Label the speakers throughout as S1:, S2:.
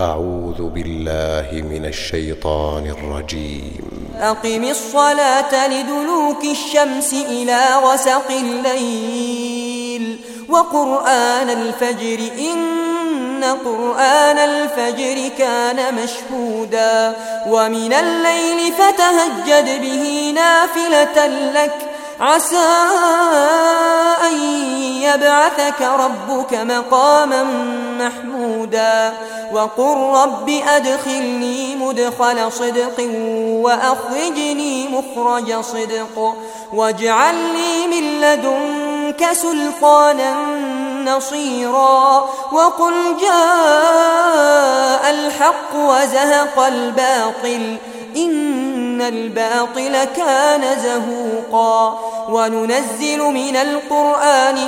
S1: أعوذ بالله من الشيطان الرجيم.
S2: أقم الصلاة لدلوك الشمس إلى غسق الليل وقرآن الفجر إن قرآن الفجر كان مشهودا. ومن الليل فتهجد به نافلة لك عسى يبعثك ربك مقاما محمودا وقل رب أدخلني مدخل صدق وأخرجني مخرج صدق واجعل لي من لدنك سلطانا نصيرا وقل جاء الحق وزهق الباطل إن الباطل كان زهوقا وننزل من القرآن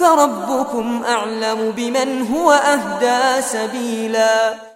S2: فربكم أعلم بمن هو أهدى سبيلاً